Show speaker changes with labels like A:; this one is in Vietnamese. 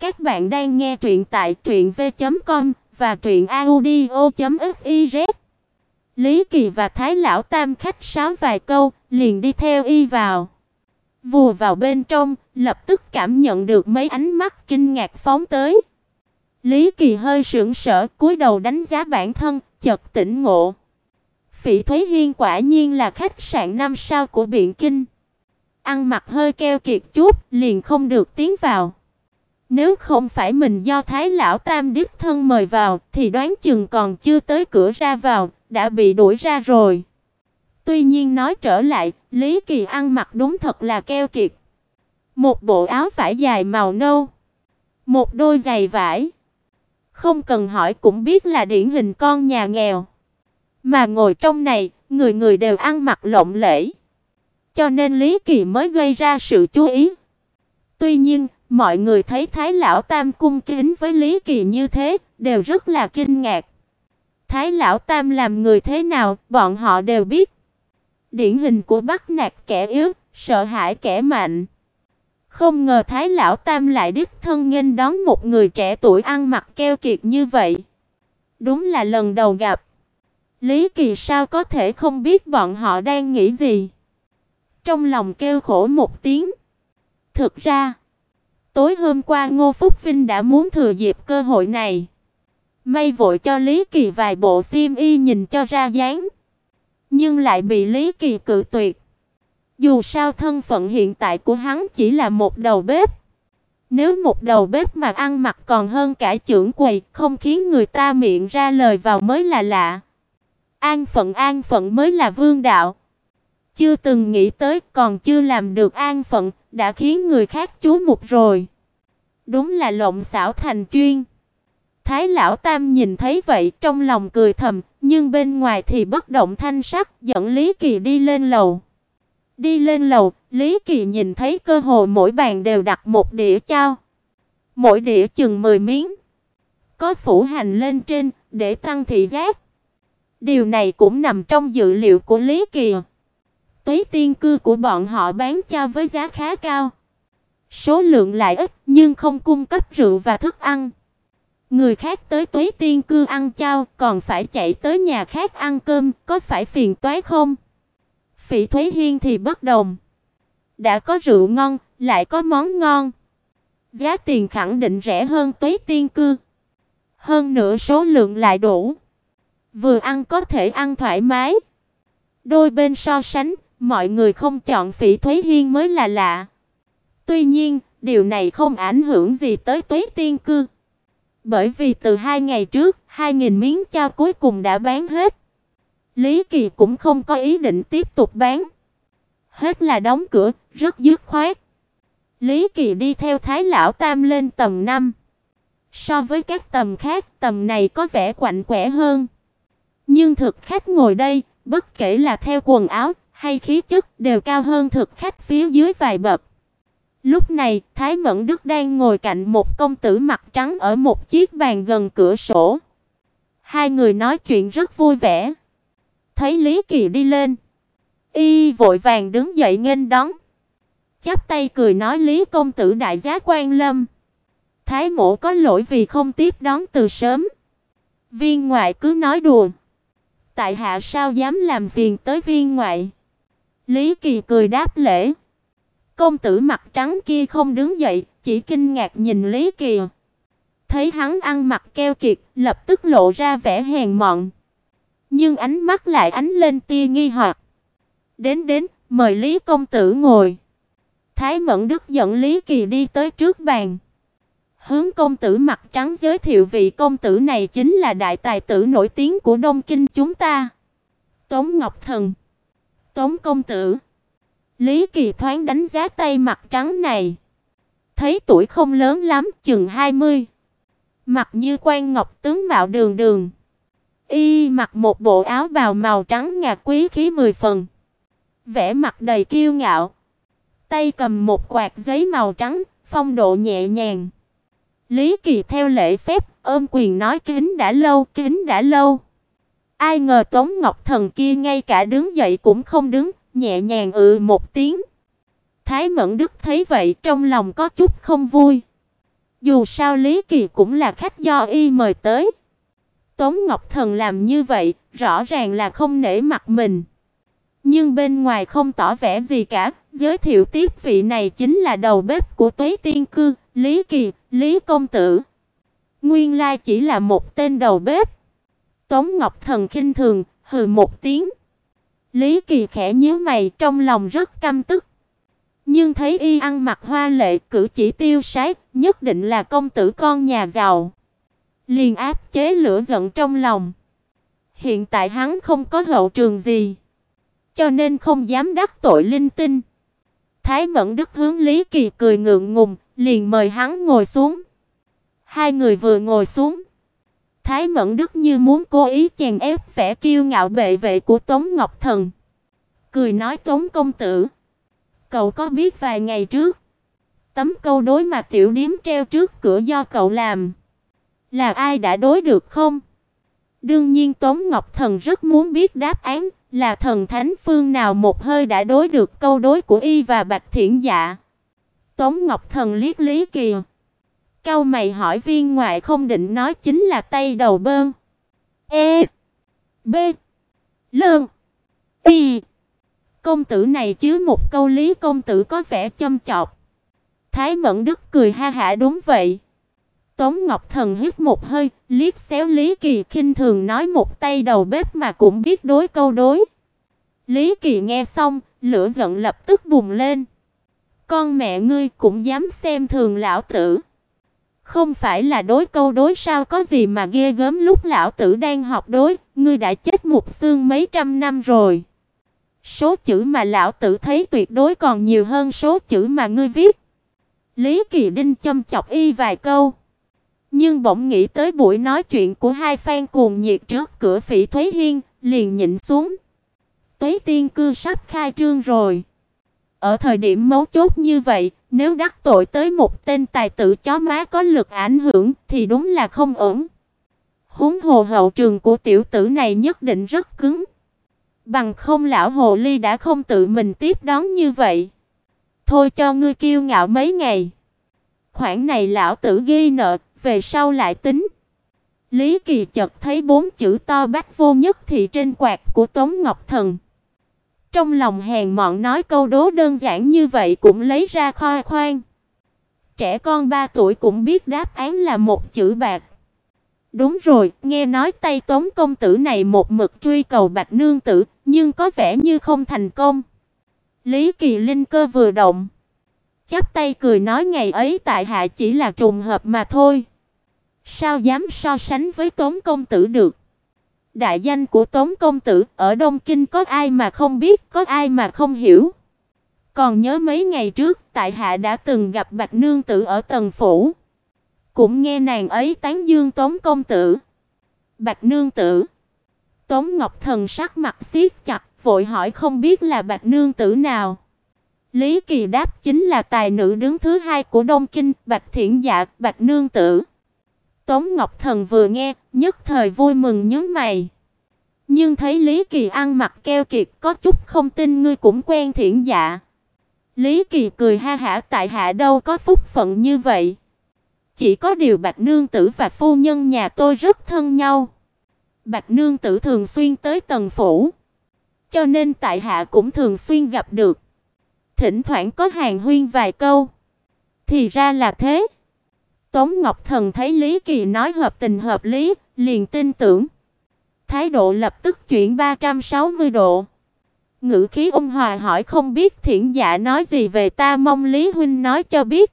A: Các bạn đang nghe truyện tại truyệnv.com và truyệnaudio.fiz. Lý Kỳ và Thái lão tam khách sáo vài câu, liền đi theo y vào. Vùa vào bên trong, lập tức cảm nhận được mấy ánh mắt kinh ngạc phóng tới. Lý Kỳ hơi sững sờ, cúi đầu đánh giá bản thân, chợt tỉnh ngộ. Phỉ Thúy Hiên quả nhiên là khách sạn năm sao của Biện Kinh. Ăn mặc hơi keo kiệt chút, liền không được tiến vào. Nếu không phải mình do Thái lão tam đích thân mời vào thì đoán chừng còn chưa tới cửa ra vào, đã bị đuổi ra rồi. Tuy nhiên nói trở lại, Lý Kỳ ăn mặc đúng thật là keo kiệt. Một bộ áo vải dài màu nâu, một đôi giày vải. Không cần hỏi cũng biết là điển hình con nhà nghèo. Mà ngồi trong này, người người đều ăn mặc lộng lẫy. Cho nên Lý Kỳ mới gây ra sự chú ý. Tuy nhiên, mọi người thấy Thái lão tam cung kính với Lý Kỳ như thế, đều rất là kinh ngạc. Thái lão tam làm người thế nào, bọn họ đều biết. Điển hình của bắt nạt kẻ yếu, sợ hãi kẻ mạnh. Không ngờ Thái lão tam lại đích thân nghênh đón một người trẻ tuổi ăn mặc keo kiệt như vậy. Đúng là lần đầu gặp. Lý Kỳ sao có thể không biết bọn họ đang nghĩ gì? Trong lòng kêu khổ một tiếng. Thực ra, tối hôm qua Ngô Phúc Vinh đã muốn thừa dịp cơ hội này, may vội cho Lý Kỳ vài bộ xiêm y nhìn cho ra dáng, nhưng lại bị Lý Kỳ cự tuyệt. Dù sao thân phận hiện tại của hắn chỉ là một đầu bếp. Nếu một đầu bếp mà ăn mặc còn hơn cả trưởng quầy, không khiến người ta miệng ra lời vào mới là lạ. An phận an phận mới là vương đạo. Chưa từng nghĩ tới, còn chưa làm được an phận, đã khiến người khác chú mục rồi. Đúng là lộng xảo thành chuyên. Thái lão tam nhìn thấy vậy, trong lòng cười thầm, nhưng bên ngoài thì bất động thanh sắc, dẫn Lý Kỳ đi lên lầu. Đi lên lầu, Lý Kỳ nhìn thấy cơ hồ mỗi bàn đều đặt một đĩa chao. Mỗi đĩa chừng 10 miếng. Có phủ hành lên trên để tăng thị giác. Điều này cũng nằm trong dự liệu của Lý Kỳ. Tuế tiên cư của bọn họ bán cho với giá khá cao. Số lượng lại ít nhưng không cung cấp rượu và thức ăn. Người khác tới Tuế tiên cư ăn chao còn phải chạy tới nhà khác ăn cơm, có phải phiền toái không? Phỉ Thúy Hiên thì bất đồng. Đã có rượu ngon, lại có món ngon. Giá tiền khẳng định rẻ hơn Tuế tiên cư. Hơn nữa số lượng lại đủ. Vừa ăn có thể ăn thoải mái. Đôi bên so sánh, mọi người không chọn Phỉ Thúy Hiên mới là lạ. Tuy nhiên, điều này không ảnh hưởng gì tới Tuế Tiên cư. Bởi vì từ hai ngày trước, 2000 miếng chao cuối cùng đã bán hết. Lý Kỳ cũng không có ý định tiếp tục bán. Hết là đóng cửa, rất dứt khoát. Lý Kỳ đi theo Thái lão tam lên tầng 5. So với các tầng khác, tầng này có vẻ quạnh quẽ hơn. Nhưng thực khách ngồi đây, bất kể là theo quần áo hay khí chất đều cao hơn thực khách phía dưới vài bậc. Lúc này, Thái Mẫn Đức đang ngồi cạnh một công tử mặt trắng ở một chiếc bàn gần cửa sổ. Hai người nói chuyện rất vui vẻ. Thấy Lý Kỳ đi lên, y vội vàng đứng dậy nghênh đón. Chắp tay cười nói Lý công tử đại giá quan lâm. Thái mộ có lỗi vì không tiếp đón từ sớm. Viên ngoại cứ nói đùa. Tại hạ sao dám làm phiền tới viên ngoại. Lý Kỳ cười đáp lễ. Công tử mặt trắng kia không đứng dậy, chỉ kinh ngạc nhìn Lý Kỳ. Thấy hắn ăn mặc keo kiệt, lập tức lộ ra vẻ hèn mọn. Nhưng ánh mắt lại ánh lên tia nghi hoặc. Đến đến, mời Lý công tử ngồi. Thái Mẫn Đức dẫn Lý Kỳ đi tới trước bàn. Hướng công tử mặt trắng giới thiệu vị công tử này chính là đại tài tử nổi tiếng của Đông Kinh chúng ta. Tống Ngọc Thần. Tống công tử. Lý Kỳ thoáng đánh giá tay mặt trắng này. Thấy tuổi không lớn lắm, chừng 20. Mặt như quan ngọc tướng mạo đường đường. Y mặc một bộ áo bào màu trắng ngà quý khí mười phần. Vẻ mặt đầy kiêu ngạo. Tay cầm một quạt giấy màu trắng, phong độ nhẹ nhàng. Lý Kỳ theo lễ phép ôm quyền nói kính đã lâu, kính đã lâu. Ai ngờ Tống Ngọc Thần kia ngay cả đứng dậy cũng không đứng, nhẹ nhàng ừ một tiếng. Thái Mẫn Đức thấy vậy trong lòng có chút không vui. Dù sao Lý Kỳ cũng là khách do y mời tới. Tống Ngọc Thần làm như vậy, rõ ràng là không nể mặt mình. Nhưng bên ngoài không tỏ vẻ gì cả, giới thiệu tiếp vị này chính là đầu bếp của Tuế Tiên cư, Lý Kỳ, Lý công tử. Nguyên lai chỉ là một tên đầu bếp. Tống Ngọc Thần khinh thường, hừ một tiếng. Lý Kỳ khẽ nhíu mày, trong lòng rất căm tức. Nhưng thấy y ăn mặc hoa lệ, cử chỉ tiêu sái, nhất định là công tử con nhà giàu. Liền áp chế lửa giận trong lòng. Hiện tại hắn không có hậu trường gì, cho nên không dám đắc tội linh tinh. Thái Mẫn Đức hướng Lý Kỳ cười ngượng ngùng, liền mời hắn ngồi xuống. Hai người vừa ngồi xuống, Thái Mẫn Đức như muốn cố ý chèn ép vẻ kiêu ngạo bệ vệ của Tống Ngọc Thần. Cười nói Tống công tử, cậu có biết vài ngày trước, tấm câu đối mà tiểu điếm treo trước cửa do cậu làm, là ai đã đối được không? Đương nhiên Tống Ngọc Thần rất muốn biết đáp án, là thần thánh phương nào một hơi đã đối được câu đối của y và Bạch Thiển Dạ. Tống Ngọc Thần liếc Lý Kỳ, Cao mày hỏi viên ngoại không định nói chính là tay đầu bơn. E B Lương Y Công tử này chứ một câu Lý công tử có vẻ châm chọc. Thái Mẫn Đức cười ha hả đúng vậy. Tống Ngọc Thần hít một hơi, liếc xéo Lý Kỳ khinh thường nói một tay đầu bếp mà cũng biết đối câu đối. Lý Kỳ nghe xong, lửa giận lập tức bùng lên. Con mẹ ngươi cũng dám xem thường lão tử. Không phải là đối câu đối sao có gì mà ghê gớm lúc lão tử đang học đối, ngươi đã chết một xương mấy trăm năm rồi. Số chữ mà lão tử thấy tuyệt đối còn nhiều hơn số chữ mà ngươi viết. Lý Kỳ Đinh châm chọc y vài câu. Nhưng bỗng nghĩ tới buổi nói chuyện của hai fan cuồng nhiệt trước cửa Phỉ Thúy Hiên, liền nhịn xuống. Tuế Tiên cư sắp khai trương rồi. Ở thời điểm mấu chốt như vậy, nếu đắc tội tới một tên tài tử chó má có lực ảnh hưởng thì đúng là không ổn. Huống hồ hậu trường của tiểu tử này nhất định rất cứng. Bằng không lão hồ ly đã không tự mình tiếp đón như vậy. Thôi cho ngươi kiêu ngạo mấy ngày. Khoản này lão tử ghi nợ, về sau lại tính. Lý Kỳ chợt thấy bốn chữ to bát vô nhất thì trên quạt của Tống Ngọc Thần. Trong lòng hèn mọn nói câu đố đơn giản như vậy cũng lấy ra khoe khoan. Trẻ con 3 tuổi cũng biết đáp án là một chữ bạc. Đúng rồi, nghe nói tây Tống công tử này một mực truy cầu Bạch nương tử, nhưng có vẻ như không thành công. Lý Kỳ Linh cơ vừa động, chắp tay cười nói ngày ấy tại hạ chỉ là trùng hợp mà thôi. Sao dám so sánh với Tống công tử được? Đại danh của Tống công tử ở Đông Kinh có ai mà không biết, có ai mà không hiểu. Còn nhớ mấy ngày trước, tại hạ đã từng gặp Bạch nương tử ở Tần phủ, cũng nghe nàng ấy tán dương Tống công tử. Bạch nương tử. Tống Ngọc Thần sắc mặt siết chặt, vội hỏi không biết là Bạch nương tử nào. Lý Kỳ đáp chính là tài nữ đứng thứ hai của Đông Kinh, Bạch Thiển Dạ, Bạch nương tử. Tống Ngọc Thần vừa nghe, nhất thời vui mừng nhướng mày. Nhưng thấy Lý Kỳ ăn mặc keo kiệt, có chút không tin ngươi cũng quen thiện Dạ. Lý Kỳ cười ha hả tại hạ đâu có phúc phận như vậy. Chỉ có điều Bạch nương tử và phu nhân nhà tôi rất thân nhau. Bạch nương tử thường xuyên tới tầng phủ, cho nên tại hạ cũng thường xuyên gặp được. Thỉnh thoảng có hàng huyên vài câu. Thì ra là thế. Tống Ngọc Thần thấy Lý Kỳ nói hợp tình hợp lý, liền tin tưởng. Thái độ lập tức chuyển 360 độ. Ngữ khí ôn hòa hỏi không biết thiện dạ nói gì về ta, mong Lý huynh nói cho biết.